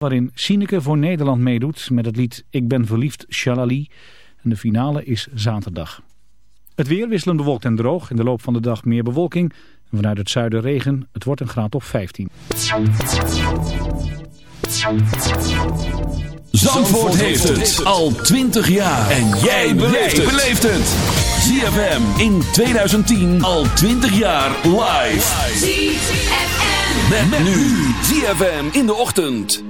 waarin Sineke voor Nederland meedoet met het lied Ik ben verliefd, Shalali. En de finale is zaterdag. Het weer wisselend bewolkt en droog. In de loop van de dag meer bewolking. En vanuit het zuiden regen. Het wordt een graad of 15. Zandvoort heeft het al 20 jaar. En jij beleeft het. ZFM in 2010 al 20 jaar live. ZFM. Met, nu. ZFM in de ochtend.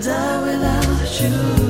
die without you.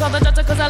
Call the doctor 'cause I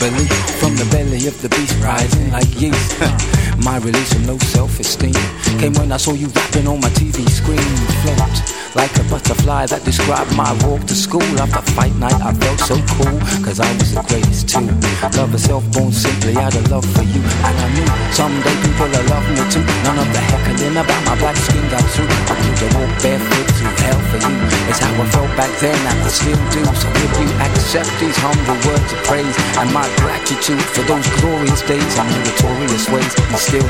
Belief From the belly of the beast rising like yeast My release from low self-esteem. Came when I saw you rapping on my TV screen. Float like a butterfly that described my walk to school. After fight night I felt so cool Cause I was the greatest too. Love herself born simply out of love for you. And I knew someday people will love me too. None of the heckling about my black skin got through. I knew to walk barefoot through hell for you. It's how I felt back then and I still do. So if you accept these humble words of praise And my gratitude for those glorious days And meritorious ways Instilled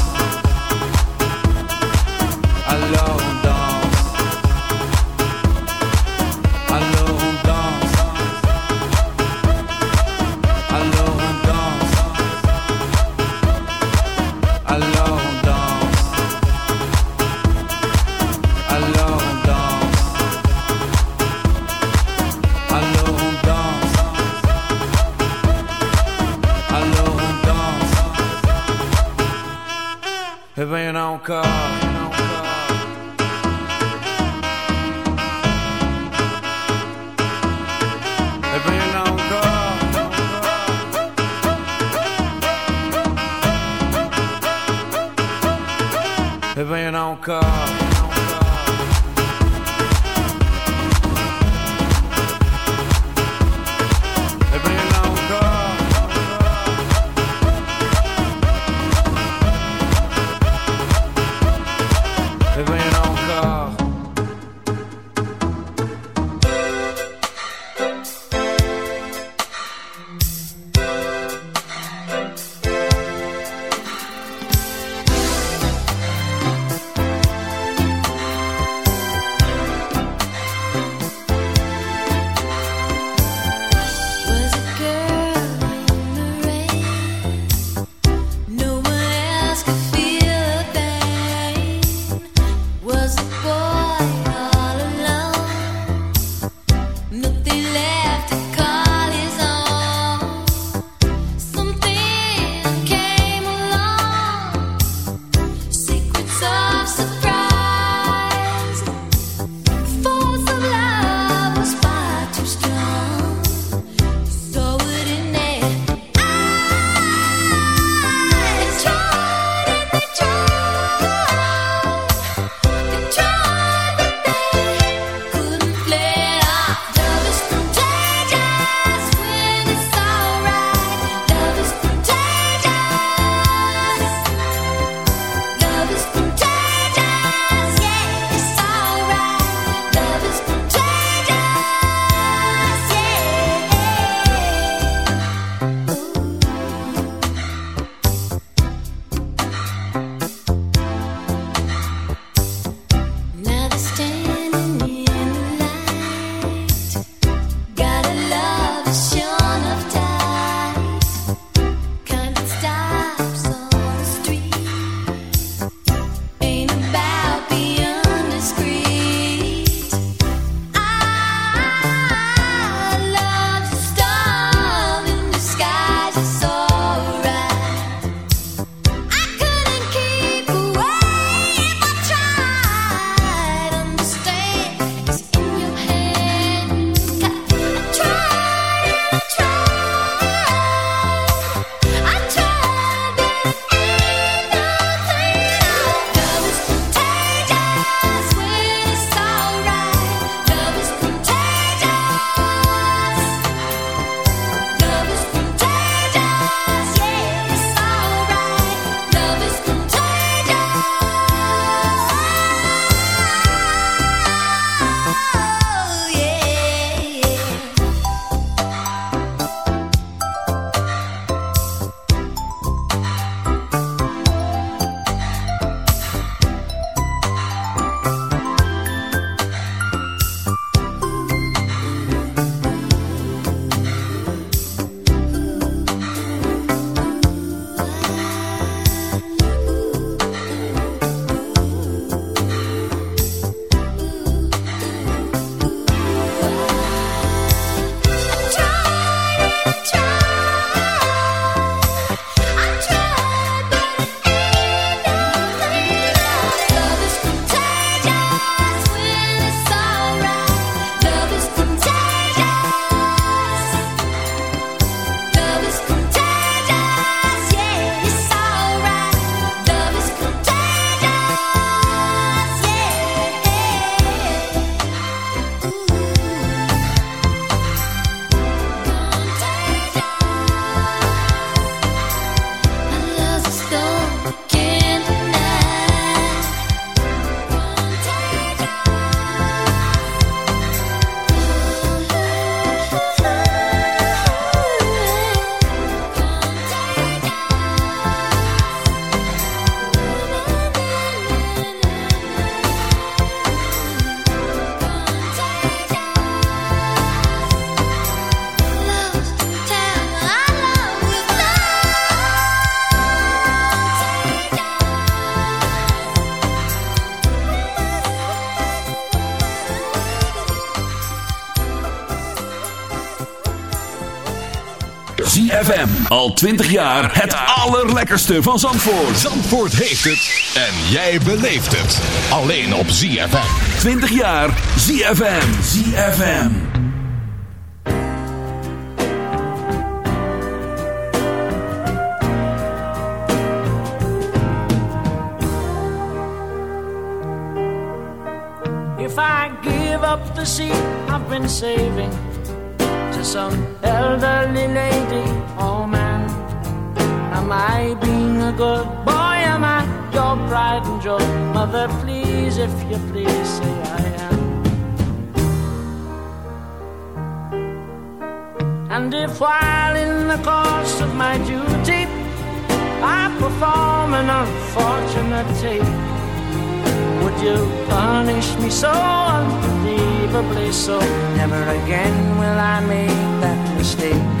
20 jaar het allerlekkerste van Zandvoort. Zandvoort heeft het en jij beleeft het. Alleen op ZFM. 20 jaar ZFM. ZFM. If I give up the seat I've been saving to some elderly lady being a good boy? Am I your pride and joy? Mother, please, if you please, say I am. And if while in the course of my duty I perform an unfortunate take, would you punish me so unbelievably so? Never again will I make that mistake.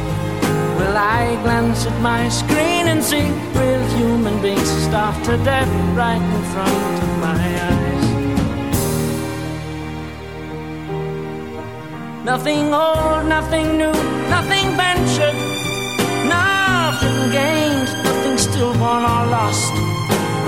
will I glance at my screen and see real human beings starved to death right in front of my eyes? Nothing old, nothing new, nothing ventured, nothing gained, nothing stillborn or lost.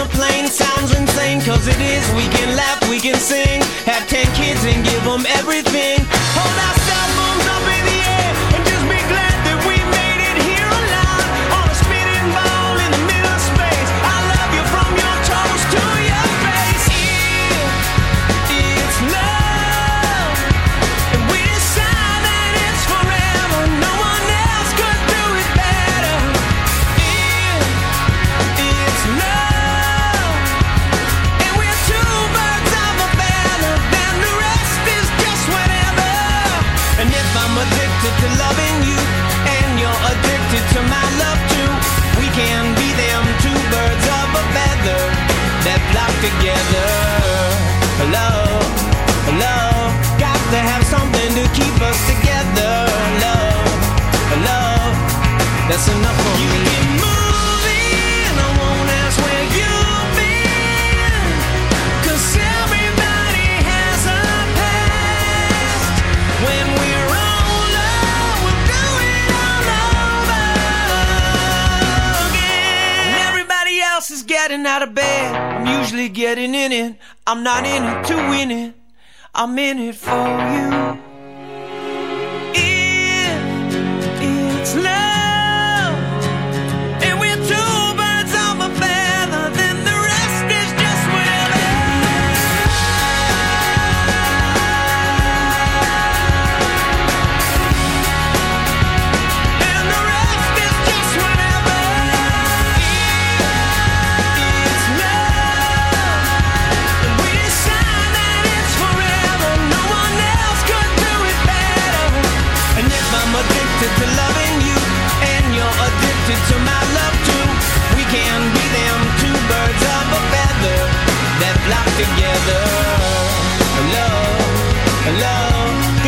the plane sounds insane, cause it is. We can laugh, we can sing, have ten kids and give them everything. Hold our ourselves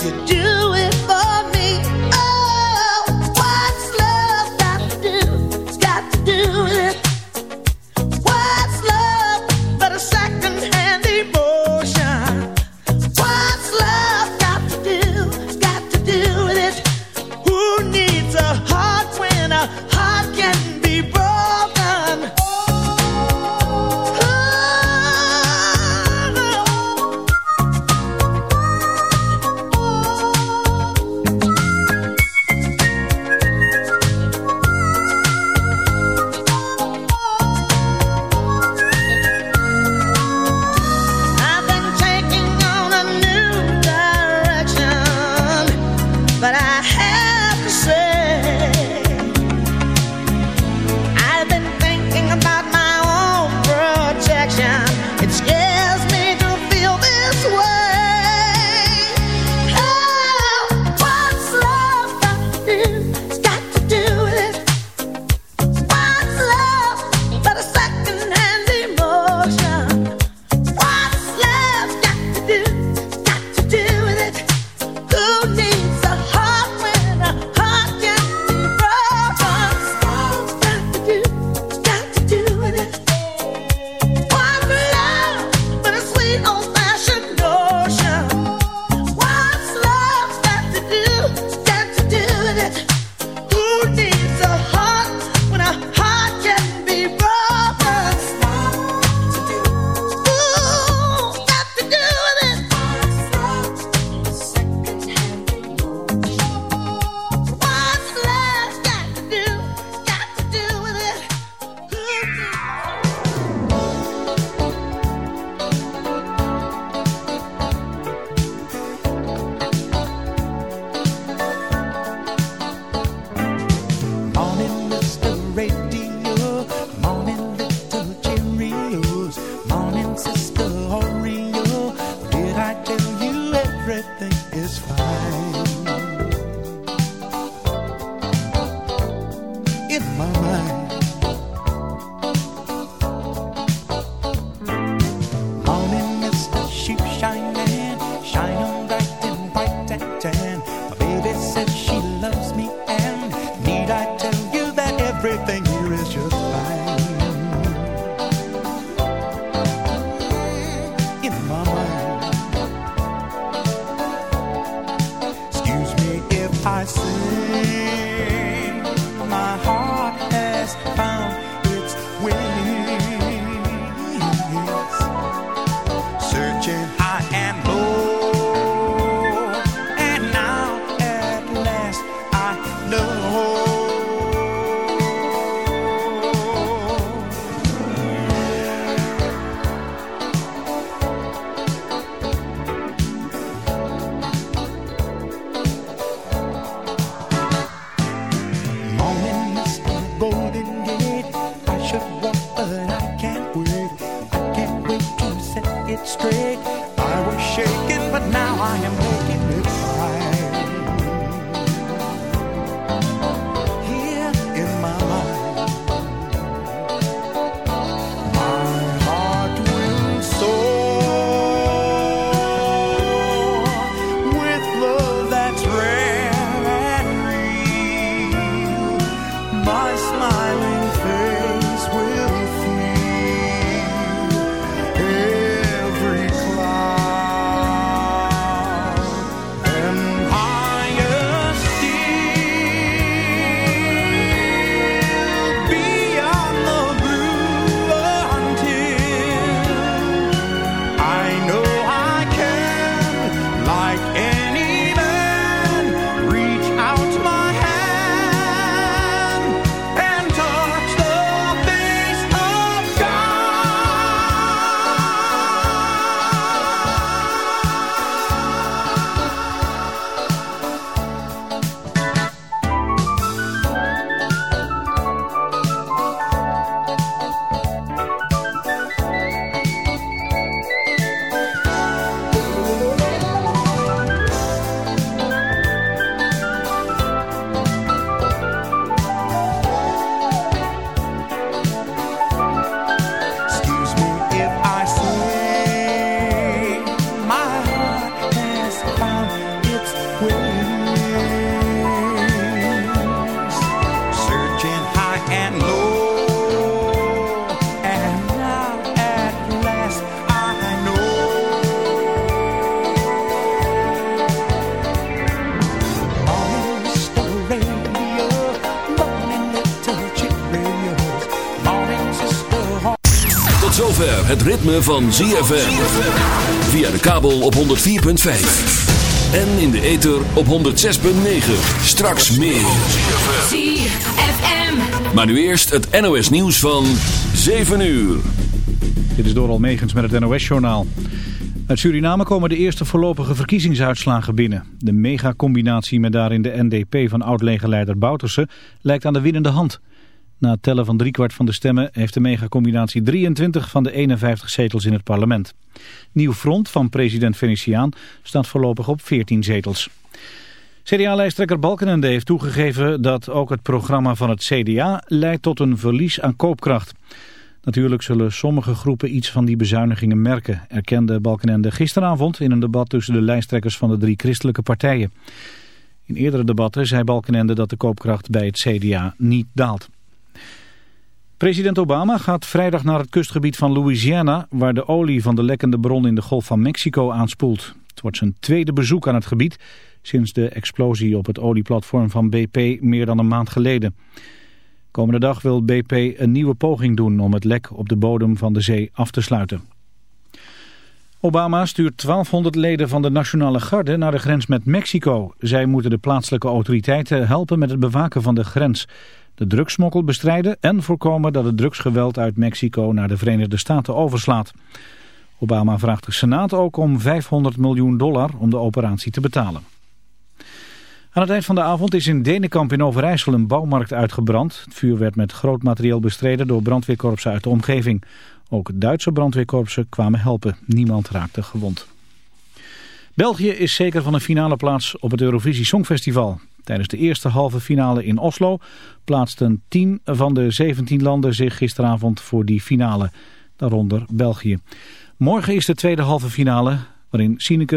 You do ritme van ZFM. Via de kabel op 104.5. En in de ether op 106.9. Straks meer. ZFM. Maar nu eerst het NOS nieuws van 7 uur. Dit is door Almegens met het NOS-journaal. Uit Suriname komen de eerste voorlopige verkiezingsuitslagen binnen. De megacombinatie met daarin de NDP van oud-legerleider Bouterse lijkt aan de winnende hand. Na het tellen van driekwart van de stemmen heeft de megacombinatie 23 van de 51 zetels in het parlement. Nieuw front van president Venetiaan staat voorlopig op 14 zetels. CDA-lijsttrekker Balkenende heeft toegegeven dat ook het programma van het CDA leidt tot een verlies aan koopkracht. Natuurlijk zullen sommige groepen iets van die bezuinigingen merken, erkende Balkenende gisteravond in een debat tussen de lijsttrekkers van de drie christelijke partijen. In eerdere debatten zei Balkenende dat de koopkracht bij het CDA niet daalt. President Obama gaat vrijdag naar het kustgebied van Louisiana, waar de olie van de lekkende bron in de Golf van Mexico aanspoelt. Het wordt zijn tweede bezoek aan het gebied sinds de explosie op het olieplatform van BP meer dan een maand geleden. Komende dag wil BP een nieuwe poging doen om het lek op de bodem van de zee af te sluiten. Obama stuurt 1200 leden van de Nationale Garde naar de grens met Mexico. Zij moeten de plaatselijke autoriteiten helpen met het bewaken van de grens, de drugsmokkel bestrijden en voorkomen dat het drugsgeweld uit Mexico naar de Verenigde Staten overslaat. Obama vraagt de Senaat ook om 500 miljoen dollar om de operatie te betalen. Aan het eind van de avond is in Denenkamp in Overijssel een bouwmarkt uitgebrand. Het vuur werd met groot materieel bestreden door brandweerkorpsen uit de omgeving. Ook Duitse brandweerkorpsen kwamen helpen. Niemand raakte gewond. België is zeker van een finale plaats op het Eurovisie Songfestival. Tijdens de eerste halve finale in Oslo plaatsten 10 van de 17 landen zich gisteravond voor die finale. Daaronder België. Morgen is de tweede halve finale waarin Sineke